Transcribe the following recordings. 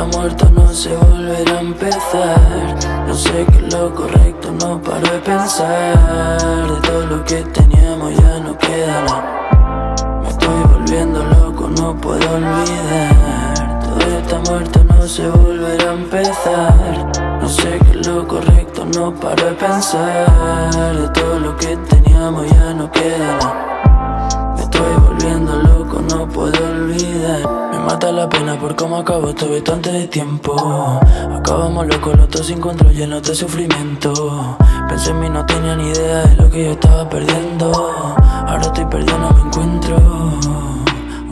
está muerto, no se volverá a empezar. No sé qué es lo correcto, no paro de pensar. De todo lo que teníamos ya no queda nada. Me estoy volviendo loco, no puedo olvidar. Todo está muerto, no se volverá a empezar. No sé qué es lo correcto, no paro de pensar. De todo lo que teníamos ya no queda nada. La pena por cómo acabó este visto antes de tiempo. Acabamos locos los dos sin control, llenos de sufrimiento. Pensé en mí, no tenía ni idea de lo que yo estaba perdiendo. Ahora estoy perdido, no me encuentro.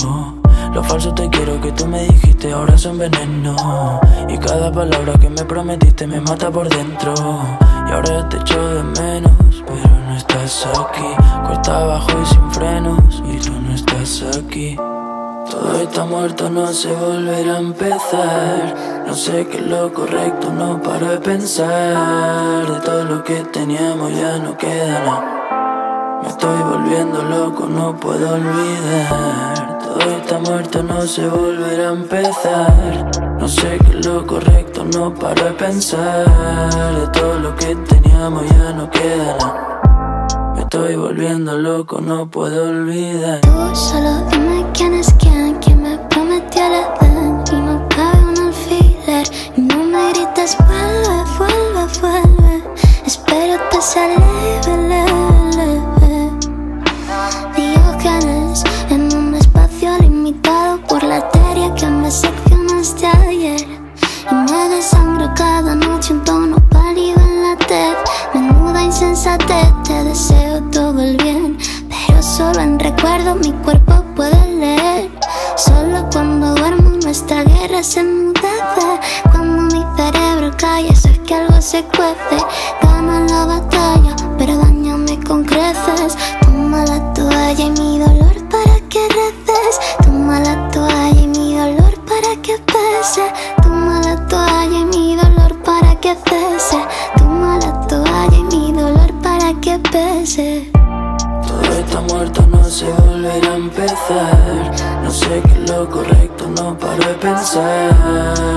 Oh, lo falso te quiero que tú me dijiste, ahora son veneno. Y cada palabra que me prometiste me mata por dentro. Y ahora te echo de menos, pero no estás aquí. Cuesta abajo y sin frenos, y tú no estás aquí. Todo está muerto, no se volverá a empezar. No sé qué es lo correcto, no paro de pensar. De todo lo que teníamos ya no queda nada. Me estoy volviendo loco, no puedo olvidar. Todo está muerto, no se volverá a empezar. No sé qué es lo correcto, no paro de pensar. De todo lo que teníamos ya no queda nada. Estoy volviendo loco, no puedo olvidar. Tú solo dime quién es quién, quién me prometió el Edén y no cabe un alfiler. Y no me grites, vuelve, vuelve, vuelve. Espero te sale leve, leve. Diógenes en un espacio limitado por la arteria que me seccionaste ayer. Y me desangro cada noche un tono pálido en la tez. Menuda insensatez, te deseo recuerdo mi cuerpo puede leer. Solo cuando duermo nuestra guerra se mudece. Cuando mi cerebro calla, sé que algo se cuece. Gana la batalla, pero dañame con creces. Toma la toalla y mi dolor para que reces. Toma la toalla y mi dolor para que pese. Toma la toalla y mi dolor para que cese. Toma la toalla y mi dolor para que pese. Está muerto, no se volverá a empezar. No sé qué es lo correcto, no paro de pensar.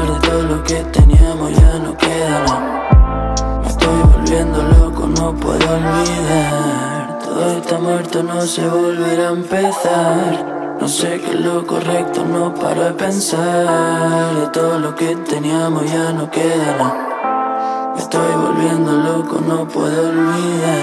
De todo lo que teníamos ya no queda nada. Me estoy volviendo loco, no puedo olvidar. Todo está muerto, no se volverá a empezar. No sé qué es lo correcto, no paro de pensar. De todo lo que teníamos ya no queda nada. Me estoy volviendo loco, no puedo olvidar.